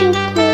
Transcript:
you?